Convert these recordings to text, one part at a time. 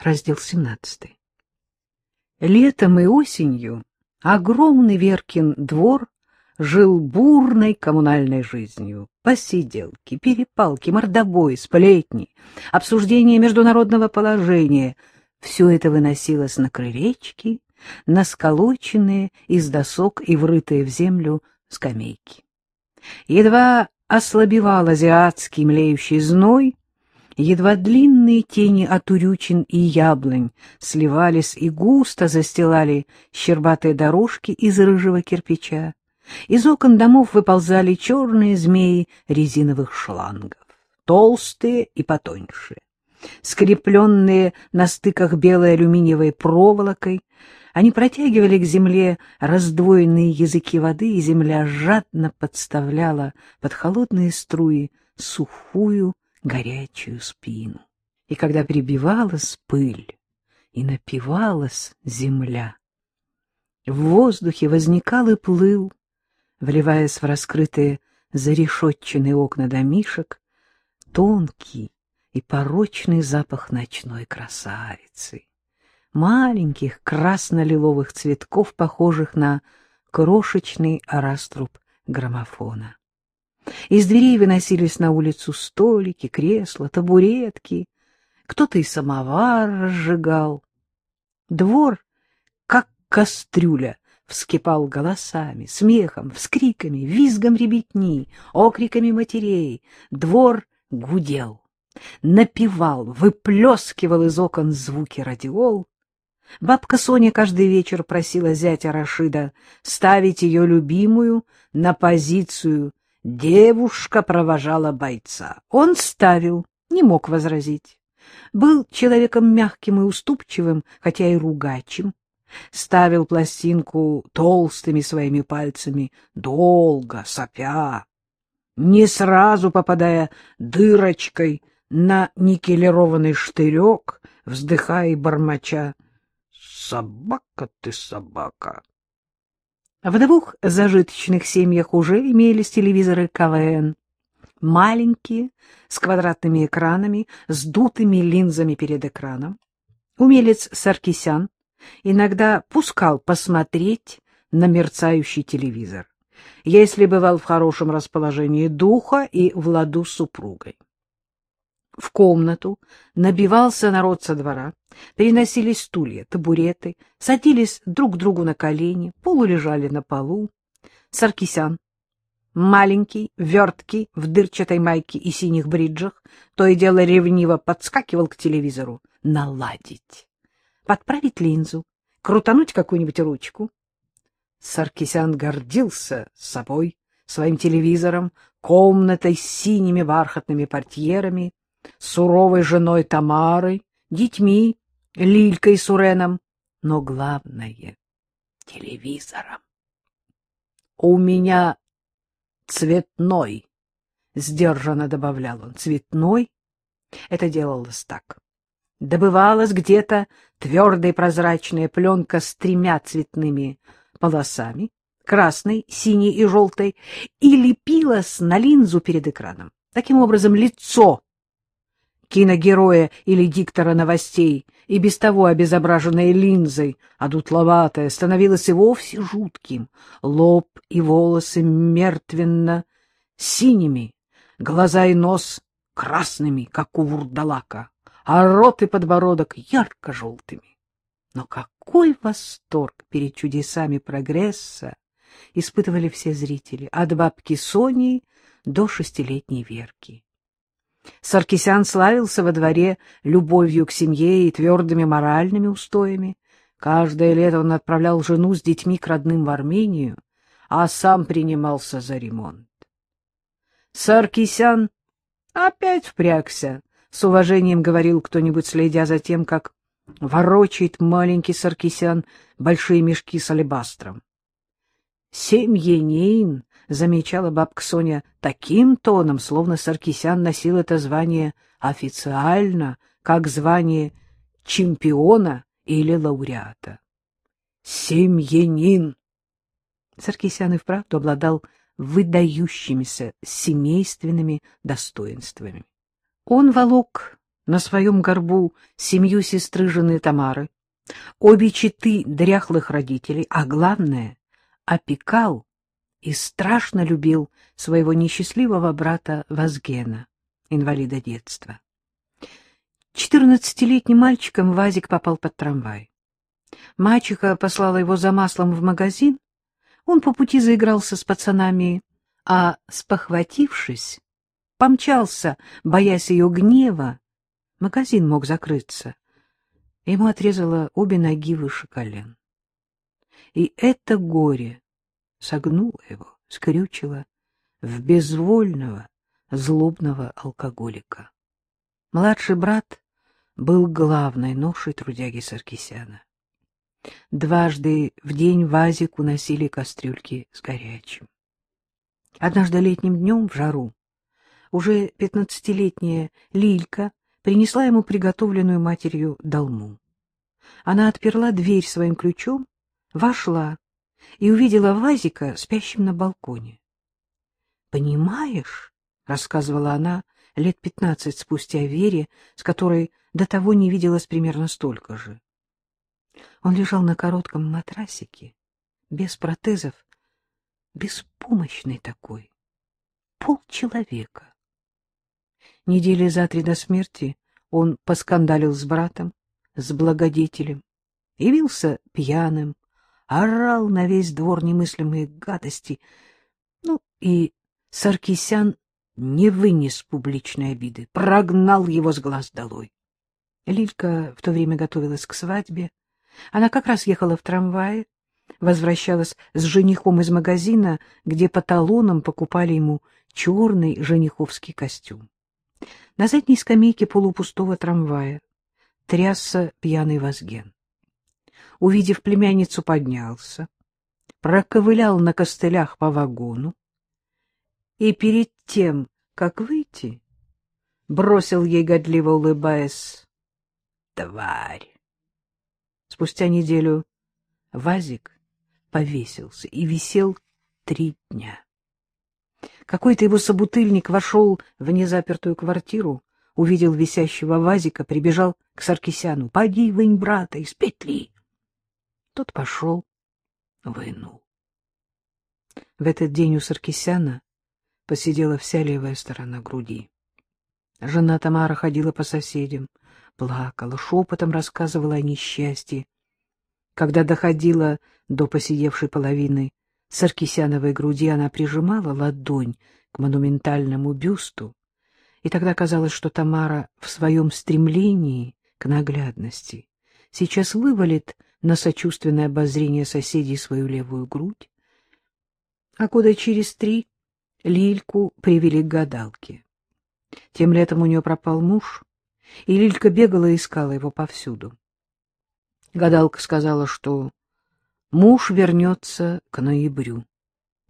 Раздел 17. Летом и осенью огромный Веркин двор жил бурной коммунальной жизнью. Посиделки, перепалки, мордобои, сплетни, обсуждение международного положения — все это выносилось на крылечки, на сколоченные из досок и врытые в землю скамейки. Едва ослабевал азиатский млеющий зной, Едва длинные тени от урючин и яблонь сливались и густо застилали щербатые дорожки из рыжего кирпича. Из окон домов выползали черные змеи резиновых шлангов, толстые и потоньше. Скрепленные на стыках белой алюминиевой проволокой, они протягивали к земле раздвоенные языки воды, и земля жадно подставляла под холодные струи сухую, горячую спину. И когда прибивалась пыль и напивалась земля, в воздухе возникал и плыл, вливаясь в раскрытые зарешетченные окна домишек, тонкий и порочный запах ночной красавицы, маленьких красно-лиловых цветков, похожих на крошечный раструб граммофона. Из дверей выносились на улицу столики, кресла, табуретки. Кто-то и самовар разжигал. Двор, как кастрюля, вскипал голосами, смехом, вскриками, визгом ребятни, окриками матерей. Двор гудел, напевал, выплескивал из окон звуки радиол. Бабка Соня каждый вечер просила зятя Рашида ставить ее любимую на позицию Девушка провожала бойца. Он ставил, не мог возразить. Был человеком мягким и уступчивым, хотя и ругачим. Ставил пластинку толстыми своими пальцами, долго, сопя, не сразу попадая дырочкой на никелированный штырек, вздыхая и бормоча. «Собака ты, собака!» В двух зажиточных семьях уже имелись телевизоры КВН. Маленькие, с квадратными экранами, с дутыми линзами перед экраном. Умелец Саркисян иногда пускал посмотреть на мерцающий телевизор, если бывал в хорошем расположении духа и в ладу с супругой. В комнату набивался народ со двора, переносились стулья, табуреты, садились друг к другу на колени, полулежали на полу. Саркисян, маленький, верткий, в дырчатой майке и синих бриджах, то и дело ревниво подскакивал к телевизору. Наладить, подправить линзу, крутануть какую-нибудь ручку. Саркисян гордился собой, своим телевизором, комнатой с синими бархатными портьерами, суровой женой Тамарой, детьми, Лилькой с Уреном, но главное — телевизором. — У меня цветной, — сдержанно добавлял он, — цветной. Это делалось так. Добывалась где-то твердая прозрачная пленка с тремя цветными полосами, красной, синей и желтой, и лепилась на линзу перед экраном. Таким образом, лицо киногероя или диктора новостей, и без того обезображенной линзой, а дутловатое, становилось и вовсе жутким. Лоб и волосы мертвенно синими, глаза и нос красными, как у вурдалака, а рот и подбородок ярко-желтыми. Но какой восторг перед чудесами прогресса испытывали все зрители, от бабки Сони до шестилетней Верки. Саркисян славился во дворе любовью к семье и твердыми моральными устоями. Каждое лето он отправлял жену с детьми к родным в Армению, а сам принимался за ремонт. Саркисян опять впрягся, — с уважением говорил кто-нибудь, следя за тем, как ворочает маленький Саркисян большие мешки с алебастром. Семьянин — замечала бабка Соня таким тоном, словно Саркисян носил это звание официально, как звание чемпиона или лауреата. Семьянин! Саркисян и вправду обладал выдающимися семейственными достоинствами. Он волок на своем горбу семью сестры жены Тамары, обе четы дряхлых родителей, а главное — опекал и страшно любил своего несчастливого брата Вазгена, инвалида детства. Четырнадцатилетним мальчиком Вазик попал под трамвай. Мачеха послала его за маслом в магазин, он по пути заигрался с пацанами, а, спохватившись, помчался, боясь ее гнева, магазин мог закрыться. Ему отрезало обе ноги выше колен. И это горе согнуло его, скрючило в безвольного, злобного алкоголика. Младший брат был главной ношей трудяги Саркисяна. Дважды в день Вазик уносили кастрюльки с горячим. Однажды летним днем в жару уже пятнадцатилетняя Лилька принесла ему приготовленную матерью долму. Она отперла дверь своим ключом, вошла и увидела Вазика спящим на балконе. — Понимаешь, — рассказывала она лет пятнадцать спустя Вере, с которой до того не виделась примерно столько же. Он лежал на коротком матрасике, без протезов, беспомощный такой, полчеловека. Недели за три до смерти он поскандалил с братом, с благодетелем, явился пьяным, орал на весь двор немыслимые гадости. Ну, и Саркисян не вынес публичной обиды, прогнал его с глаз долой. Лилька в то время готовилась к свадьбе. Она как раз ехала в трамвае, возвращалась с женихом из магазина, где по талонам покупали ему черный жениховский костюм. На задней скамейке полупустого трамвая трясся пьяный Вазген. Увидев племянницу, поднялся, проковылял на костылях по вагону и перед тем, как выйти, бросил ей, годливо улыбаясь, «Тварь!» Спустя неделю Вазик повесился и висел три дня. Какой-то его собутыльник вошел в незапертую квартиру, увидел висящего вазика, прибежал к Саркисяну. — Поди, вынь брата из петли. Тот пошел, вынул. В этот день у Саркисяна посидела вся левая сторона груди. Жена Тамара ходила по соседям, плакала, шепотом рассказывала о несчастье. Когда доходила до посидевшей половины Саркисяновой груди она прижимала ладонь к монументальному бюсту, и тогда казалось, что Тамара в своем стремлении к наглядности сейчас вывалит на сочувственное обозрение соседей свою левую грудь. А года через три Лильку привели к гадалке. Тем летом у нее пропал муж, и Лилька бегала и искала его повсюду. Гадалка сказала, что Муж вернется к ноябрю.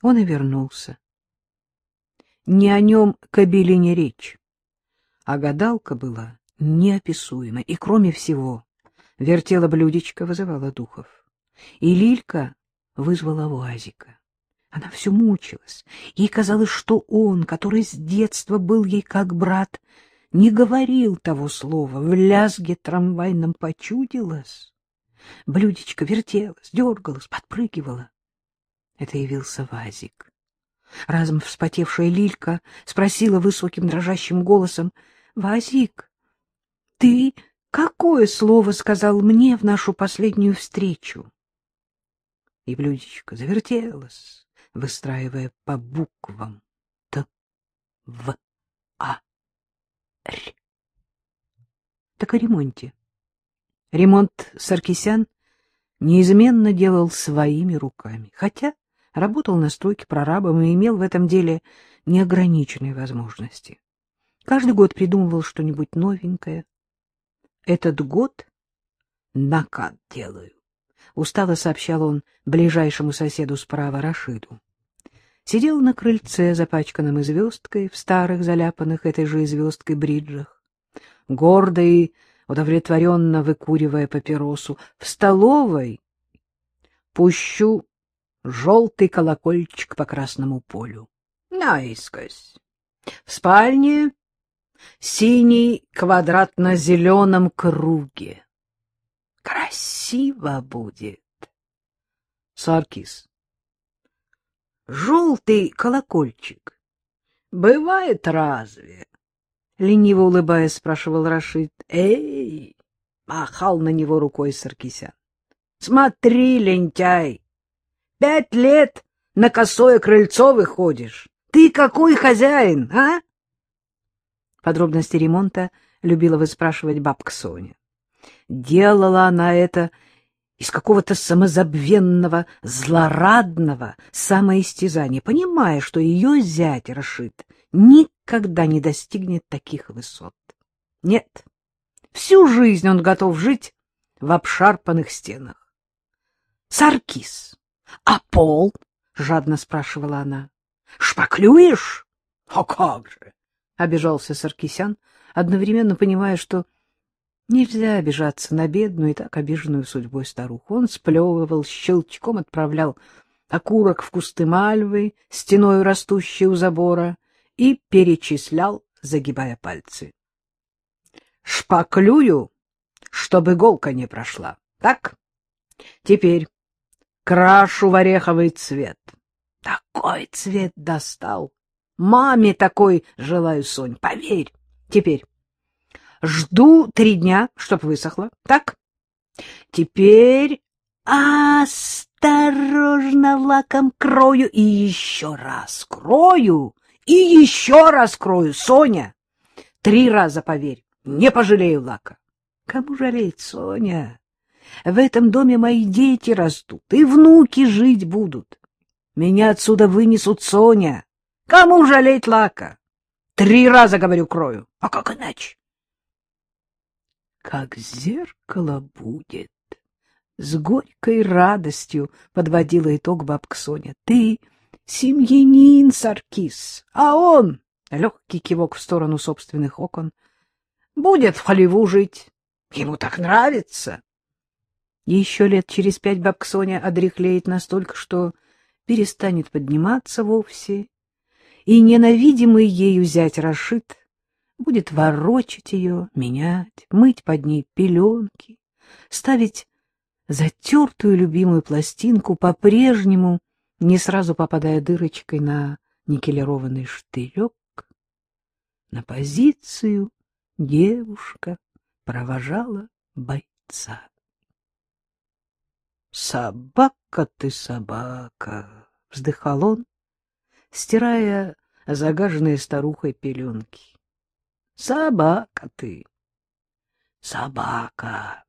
Он и вернулся. Не о нем кобили не речь, а гадалка была неописуема, и, кроме всего, вертела блюдечко, вызывала духов. И Лилька вызвала Вазика. Она все мучилась. Ей казалось, что он, который с детства был ей как брат, не говорил того слова, в лязге трамвайном почудилось. Блюдечко вертелось, дергалось, подпрыгивало. Это явился Вазик. Разом вспотевшая Лилька спросила высоким дрожащим голосом, — Вазик, ты какое слово сказал мне в нашу последнюю встречу? И блюдечко завертелось, выстраивая по буквам Т, В, А, Р. Так о ремонте. Ремонт Саркисян неизменно делал своими руками, хотя работал на стройке прорабом и имел в этом деле неограниченные возможности. Каждый год придумывал что-нибудь новенькое. Этот год накат делаю, — устало сообщал он ближайшему соседу справа Рашиду. Сидел на крыльце, запачканном и звездкой, в старых заляпанных этой же звездкой бриджах. Гордый удовлетворенно выкуривая папиросу. В столовой пущу желтый колокольчик по красному полю. Наискось. В спальне синий квадрат на зеленом круге. Красиво будет. Саркис. Желтый колокольчик. Бывает разве? Лениво улыбаясь, спрашивал Рашид. Эй! Махал на него рукой Саркисян. Смотри, лентяй! Пять лет на косое крыльцо выходишь. Ты какой хозяин, а? Подробности ремонта любила выспрашивать бабка Соня. Делала она это из какого-то самозабвенного, злорадного самоистязания, понимая, что ее зять Рашид никогда не достигнет таких высот. Нет, всю жизнь он готов жить в обшарпанных стенах. — Саркис, а пол? — жадно спрашивала она. — Шпаклюешь? — А как же! — обижался Саркисян, одновременно понимая, что нельзя обижаться на бедную и так обиженную судьбой старуху. Он сплевывал, щелчком отправлял окурок в кусты мальвы, стеною растущей у забора, и перечислял, загибая пальцы. — Шпаклюю, чтобы иголка не прошла. Так? Теперь крашу в ореховый цвет. Такой цвет достал. Маме такой желаю, Сонь, поверь. Теперь жду три дня, чтоб высохло. Так? Теперь осторожно лаком крою и еще раз крою и еще раз крою, Соня. Три раза, поверь, не пожалею лака. Кому жалеть, Соня? В этом доме мои дети растут, и внуки жить будут. Меня отсюда вынесут, Соня. Кому жалеть лака? Три раза, говорю, крою. А как иначе? Как зеркало будет. С горькой радостью подводила итог бабка Соня. Ты семьянин, Саркис, а он, легкий кивок в сторону собственных окон, будет в Холливу жить. Ему так нравится. Еще лет через пять бабка Соня одряхлеет настолько, что перестанет подниматься вовсе, и ненавидимый ею зять Рашид будет ворочать ее, менять, мыть под ней пеленки, ставить затертую любимую пластинку, по-прежнему не сразу попадая дырочкой на никелированный штырек. На позицию девушка провожала бойца. «Собака ты, собака!» — вздыхал он, стирая загаженные старухой пеленки. «Собака ты! Собака!»